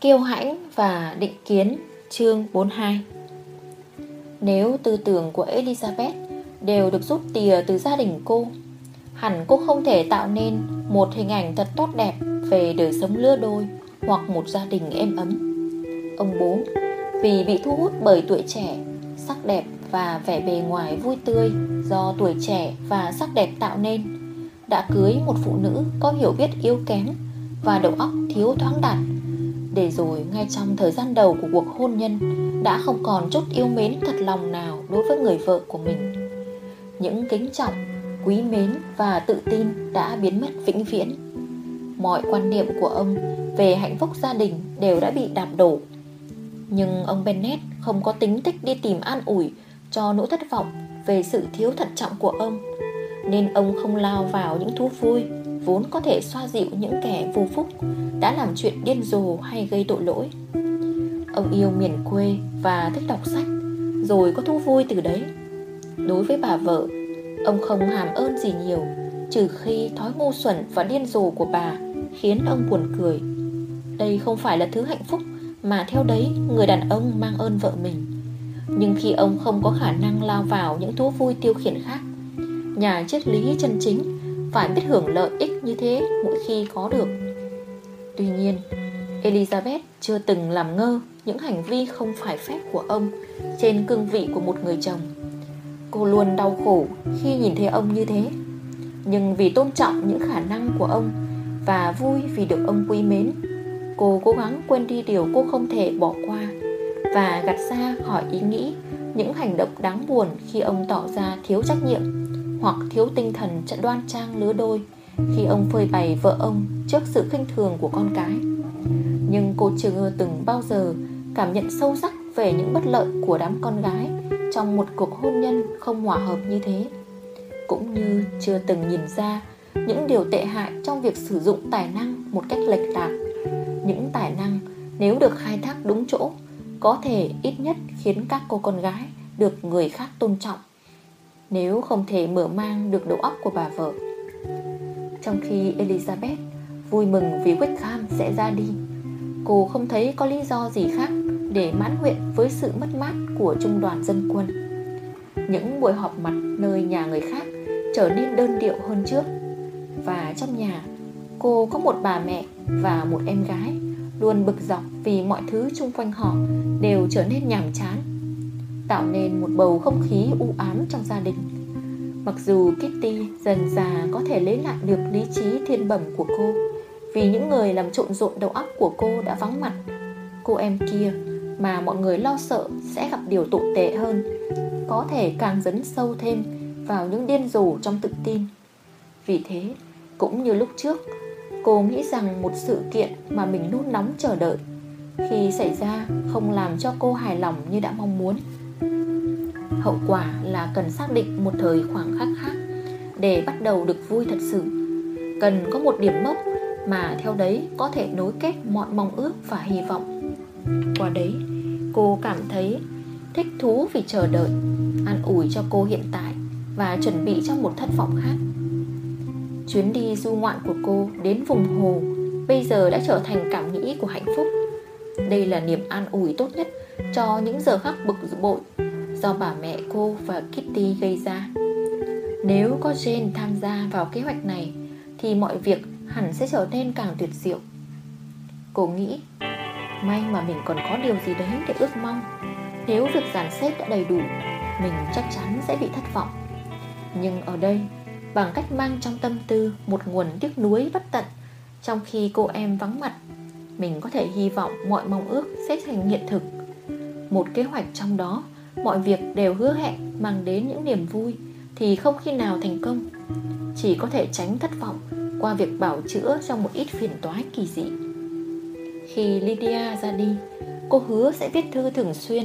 Kiêu hãnh và định kiến chương 42 Nếu tư tưởng của Elizabeth đều được rút tìa từ gia đình cô Hẳn cô không thể tạo nên một hình ảnh thật tốt đẹp về đời sống lứa đôi hoặc một gia đình êm ấm. Ông bố vì bị thu hút bởi tuổi trẻ, sắc đẹp và vẻ bề ngoài vui tươi do tuổi trẻ và sắc đẹp tạo nên đã cưới một phụ nữ có hiểu biết yếu kém và đầu óc thiếu thoáng đạt để rồi ngay trong thời gian đầu của cuộc hôn nhân Đã không còn chút yêu mến thật lòng nào đối với người vợ của mình. Những kính trọng, quý mến và tự tin đã biến mất vĩnh viễn. Mọi quan niệm của ông về hạnh phúc gia đình đều đã bị đạp đổ. Nhưng ông Bennett không có tính thích đi tìm an ủi cho nỗi thất vọng về sự thiếu thận trọng của ông Nên ông không lao vào những thú vui vốn có thể xoa dịu những kẻ vô phúc đã làm chuyện điên rồ hay gây tội lỗi. Ông yêu miền quê và thích đọc sách, rồi có thú vui từ đấy. Đối với bà vợ, ông không hàm ơn gì nhiều, trừ khi thói ngu xuẩn và điên rồ của bà khiến ông buồn cười. Đây không phải là thứ hạnh phúc mà theo đấy người đàn ông mang ơn vợ mình. Nhưng khi ông không có khả năng lao vào những thú vui tiêu khiển khác, nhà triết lý chân chính phải biết hưởng lợi ích như thế mỗi khi có được. Tuy nhiên, Elizabeth chưa từng làm ngơ những hành vi không phải phép của ông trên cương vị của một người chồng. Cô luôn đau khổ khi nhìn thấy ông như thế. Nhưng vì tôn trọng những khả năng của ông Và vui vì được ông quý mến, Cô cố gắng quên đi điều cô không thể bỏ qua Và gạt ra khỏi ý nghĩ những hành động đáng buồn khi ông tỏ ra thiếu trách nhiệm hoặc thiếu tinh thần trận đoan trang lứa đôi khi ông phơi bày vợ ông trước sự khinh thường của con cái. Nhưng cô chưa từng bao giờ cảm nhận sâu sắc về những bất lợi của đám con gái trong một cuộc hôn nhân không hòa hợp như thế. Cũng như chưa từng nhìn ra những điều tệ hại trong việc sử dụng tài năng một cách lệch lạc. Những tài năng nếu được khai thác đúng chỗ có thể ít nhất khiến các cô con gái được người khác tôn trọng nếu không thể mở mang được đầu óc của bà vợ. Trong khi Elizabeth vui mừng vì Wickham sẽ ra đi, cô không thấy có lý do gì khác để mãn nguyện với sự mất mát của trung đoàn dân quân. Những buổi họp mặt nơi nhà người khác trở nên đơn điệu hơn trước và trong nhà cô có một bà mẹ và một em gái luôn bực dọc vì mọi thứ xung quanh họ đều trở nên nhàm chán tạo nên một bầu không khí u ám trong gia đình. Mặc dù Kitty dần già có thể lấy lại được lý trí thiên bẩm của cô vì những người làm trộn rộn đầu óc của cô đã vắng mặt. Cô em kia mà mọi người lo sợ sẽ gặp điều tồi tệ hơn có thể càng dấn sâu thêm vào những điên rồ trong tự tin. Vì thế, cũng như lúc trước, cô nghĩ rằng một sự kiện mà mình nôn nóng chờ đợi khi xảy ra không làm cho cô hài lòng như đã mong muốn. Hậu quả là cần xác định một thời khoảng khắc khác Để bắt đầu được vui thật sự. Cần có một điểm mốc Mà theo đấy có thể nối kết mọi mong ước và hy vọng. Qua đấy, cô cảm thấy thích thú vì chờ đợi, An ủi cho cô hiện tại Và chuẩn bị cho một thất vọng khác. Chuyến đi du ngoạn của cô đến vùng hồ Bây giờ đã trở thành cảm nghĩ của hạnh phúc. Đây là niềm an ủi tốt nhất cho những giờ khắc bực bội do bà mẹ cô và Kitty gây ra. Nếu có Jane tham gia vào kế hoạch này thì mọi việc hẳn sẽ trở nên càng tuyệt diệu. Cô nghĩ, may mà mình còn có điều gì đấy để ước mong. Nếu việc dàn xếp đã đầy đủ, mình chắc chắn sẽ bị thất vọng. Nhưng ở đây, bằng cách mang trong tâm tư một nguồn tiếc nuối bất tận trong khi cô em vắng mặt, mình có thể hy vọng mọi mong ước sẽ thành hiện thực. Một kế hoạch trong đó. Mọi việc đều hứa hẹn, mang đến những niềm vui, thì không khi nào thành công. Chỉ có thể tránh thất vọng qua việc bảo chữa trong một ít phiền toái kỳ dị. Khi Lydia ra đi, cô hứa sẽ viết thư thường xuyên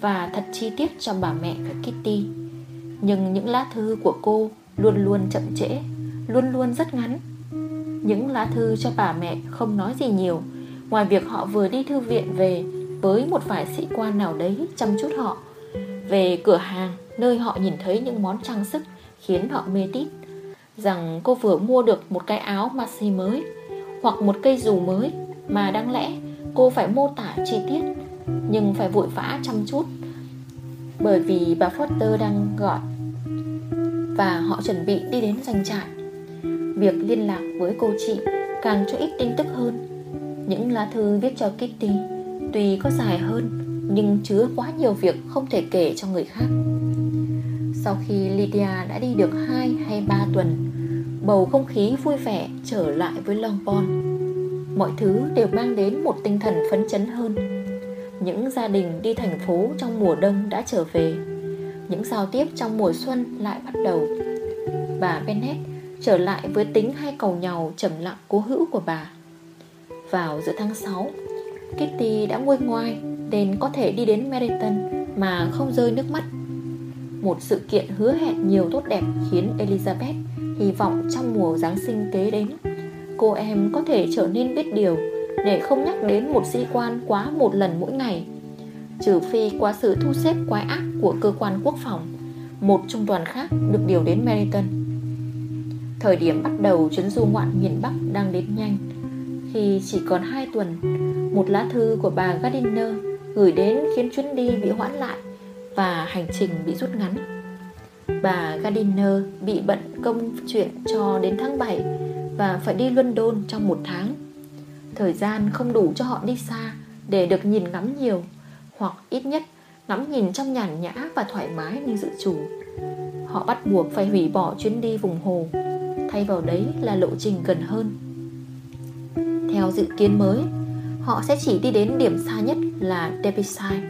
và thật chi tiết cho bà mẹ và Kitty. Nhưng những lá thư của cô luôn luôn chậm trễ, luôn luôn rất ngắn. Những lá thư cho bà mẹ không nói gì nhiều. Ngoài việc họ vừa đi thư viện về với một vài sĩ quan nào đấy chăm chút họ. Về cửa hàng, nơi họ nhìn thấy những món trang sức khiến họ mê tít rằng cô vừa mua được một cái áo maxi mới, hoặc một cây dù mới, mà đáng lẽ Cô phải mô tả chi tiết, Nhưng phải vội vã chăm chút. Bởi vì bà Foster đang gọi, Và họ chuẩn bị đi đến doanh trại. Việc liên lạc với cô chị Càng cho ít tin tức hơn. Những lá thư viết cho Kitty Tuy có dài hơn, Nhưng chứa quá nhiều việc không thể kể cho người khác. Sau khi Lydia đã đi được 2 hay 3 tuần, Bầu không khí vui vẻ trở lại với Longbourn Mọi thứ đều mang đến một tinh thần phấn chấn hơn. Những gia đình đi thành phố trong mùa đông đã trở về, Những giao tiếp trong mùa xuân lại bắt đầu. Bà Bennett trở lại với tính hay cầu nhau trầm lặng cố hữu của bà. Vào giữa tháng 6 Kitty đã nguôi ngoai Nên có thể đi đến Meryton Mà không rơi nước mắt. Một sự kiện hứa hẹn nhiều tốt đẹp Khiến Elizabeth hy vọng trong mùa Giáng sinh kế đến. Cô em có thể trở nên biết điều Để không nhắc đến một sĩ quan quá một lần mỗi ngày. Trừ phi qua sự thu xếp quái ác của cơ quan quốc phòng, Một trung đoàn khác được điều đến Meryton. Thời điểm bắt đầu chuyến du ngoạn miền Bắc đang đến nhanh khi chỉ còn 2 tuần, Một lá thư của bà Gardiner gửi đến khiến chuyến đi bị hoãn lại Và hành trình bị rút ngắn. Bà Gardiner bị bận công chuyện cho đến tháng 7 Và phải đi London trong một tháng. Thời gian không đủ cho họ đi xa Để được nhìn ngắm nhiều, Hoặc ít nhất ngắm nhìn trong nhàn nhã và thoải mái như dự chủ Họ bắt buộc phải hủy bỏ chuyến đi vùng hồ. Thay vào đấy là lộ trình gần hơn. Theo dự kiến mới. Họ sẽ chỉ đi đến điểm xa nhất là Derbyshire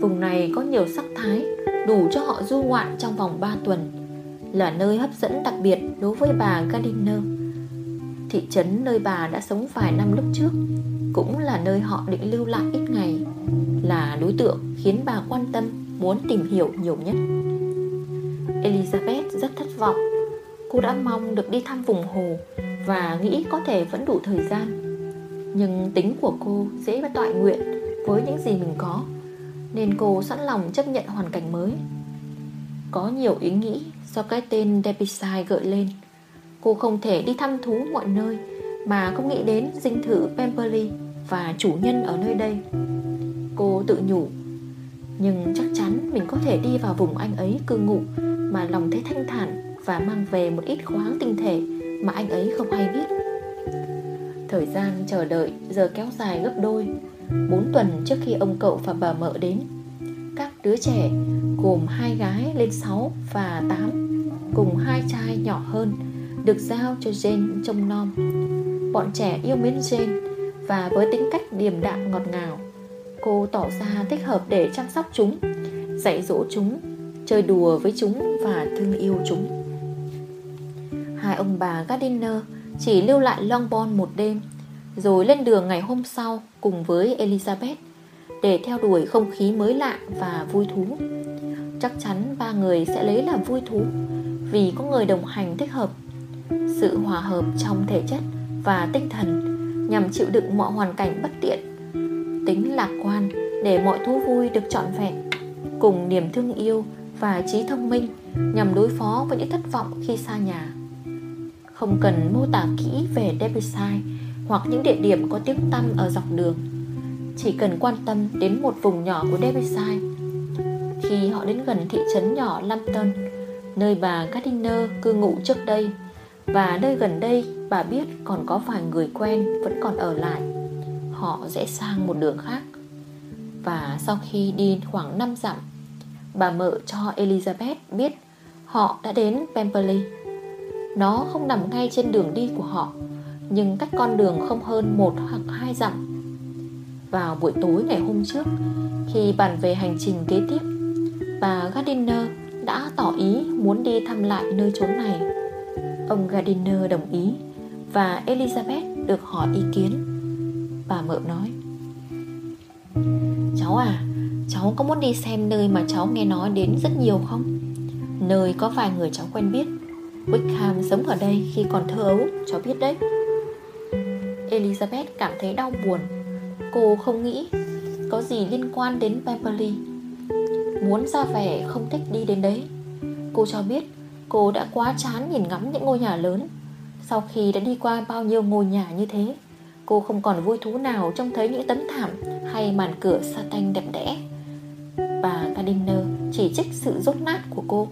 Vùng này có nhiều sắc thái, Đủ cho họ du ngoạn trong vòng 3 tuần, Là nơi hấp dẫn đặc biệt đối với bà Gardiner. Thị trấn nơi bà đã sống vài năm lúc trước Cũng là nơi họ định lưu lại ít ngày, Là đối tượng khiến bà quan tâm, Muốn tìm hiểu nhiều nhất. Elizabeth rất thất vọng. Cô đã mong được đi thăm vùng hồ Và nghĩ có thể vẫn đủ thời gian. Nhưng tính của cô dễ tọa nguyện Với những gì mình có, Nên cô sẵn lòng chấp nhận hoàn cảnh mới. Có nhiều ý nghĩ do cái tên Derbyshire gợi lên. Cô không thể đi thăm thú mọi nơi Mà không nghĩ đến dinh thự Pemberley Và chủ nhân ở nơi đây. Cô tự nhủ, Nhưng chắc chắn mình có thể đi vào vùng anh ấy cư ngụ Mà lòng thấy thanh thản và mang về một ít khoáng tinh thể mà anh ấy không hay biết. Thời gian chờ đợi giờ kéo dài gấp đôi, 4 tuần trước khi ông cậu và bà mợ đến. Các đứa trẻ gồm hai gái lên 6 và 8 cùng hai trai nhỏ hơn được giao cho Jane trông nom. Bọn trẻ yêu mến Jane và với tính cách điềm đạm ngọt ngào, cô tỏ ra thích hợp để chăm sóc chúng, dạy dỗ chúng, chơi đùa với chúng và thương yêu chúng. Hai ông bà Gardiner chỉ lưu lại Longbourn một đêm, Rồi lên đường ngày hôm sau cùng với Elizabeth Để theo đuổi không khí mới lạ và vui thú. Chắc chắn ba người sẽ lấy làm vui thú Vì có người đồng hành thích hợp, Sự hòa hợp trong thể chất và tinh thần Nhằm chịu đựng mọi hoàn cảnh bất tiện, Tính lạc quan để mọi thú vui được trọn vẹn, Cùng niềm thương yêu và trí thông minh Nhằm đối phó với những thất vọng khi xa nhà không cần mô tả kỹ về Derbyshire hoặc những địa điểm có tiếng tăm ở dọc đường. Chỉ cần quan tâm đến một vùng nhỏ của Derbyshire. Khi họ đến gần thị trấn nhỏ Lambton, nơi bà Gardiner cư ngụ trước đây, và nơi gần đây bà biết còn có vài người quen vẫn còn ở lại, họ sẽ sang một đường khác. Và sau khi đi khoảng 5 dặm, bà mợ cho Elizabeth biết họ đã đến Pemberley. Nó không nằm ngay trên đường đi của họ, Nhưng cách con đường không hơn một hoặc hai dặm. Vào buổi tối ngày hôm trước, Khi bàn về hành trình kế tiếp, Bà Gardiner đã tỏ ý muốn đi thăm lại nơi chốn này. Ông Gardiner đồng ý Và Elizabeth được hỏi ý kiến. Bà mợ nói, Cháu à Cháu có muốn đi xem nơi mà cháu nghe nói đến rất nhiều không? Nơi có vài người cháu quen biết. Wickham sống ở đây khi còn thơ ấu Cháu biết đấy. Elizabeth cảm thấy đau buồn. Cô không nghĩ Có gì liên quan đến Pemberley Muốn ra vẻ không thích đi đến đấy. Cô cho biết Cô đã quá chán nhìn ngắm những ngôi nhà lớn. Sau khi đã đi qua bao nhiêu ngôi nhà như thế, Cô không còn vui thú nào trông thấy những tấm thảm Hay màn cửa sa tanh đẹp đẽ. Bà Gardiner chỉ trích sự rốt nát của cô.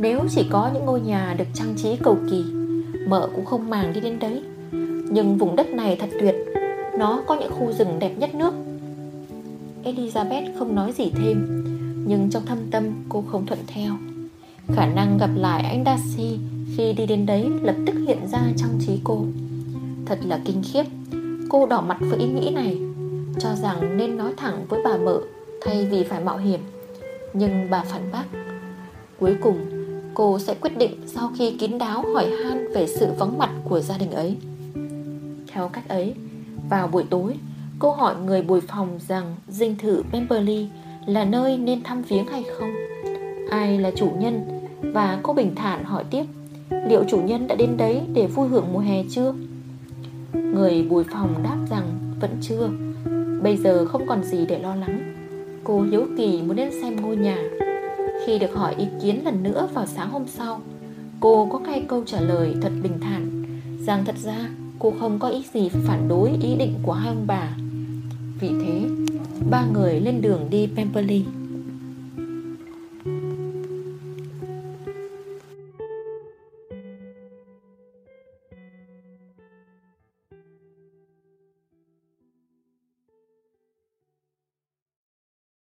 Nếu chỉ có những ngôi nhà được trang trí cầu kỳ, Mợ cũng không màng đi đến đấy. Nhưng vùng đất này thật tuyệt, Nó có những khu rừng đẹp nhất nước. Elizabeth không nói gì thêm, Nhưng trong thâm tâm cô không thuận theo. Khả năng gặp lại anh Darcy Khi đi đến đấy lập tức hiện ra trong trí cô. Thật là kinh khiếp, Cô đỏ mặt với ý nghĩ này, Cho rằng nên nói thẳng với bà mợ Thay vì phải mạo hiểm. Nhưng bà phản bác, Cuối cùng cô sẽ quyết định Sau khi kín đáo hỏi han Về sự vắng mặt của gia đình ấy. Theo cách ấy, Vào buổi tối, Cô hỏi người bồi phòng rằng Dinh thự Pemberley là nơi nên thăm viếng hay không. Ai là chủ nhân? Và cô bình thản hỏi tiếp, Liệu chủ nhân đã đến đấy để vui hưởng mùa hè chưa? Người bùi phòng đáp rằng vẫn chưa. Bây giờ không còn gì để lo lắng. Cô hiếu kỳ muốn đến xem ngôi nhà. Khi được hỏi ý kiến lần nữa vào sáng hôm sau Cô có ngay câu trả lời thật bình thản Rằng thật ra cô không có ý gì phản đối ý định của hai ông bà. Vì thế, ba người lên đường đi Pemberley.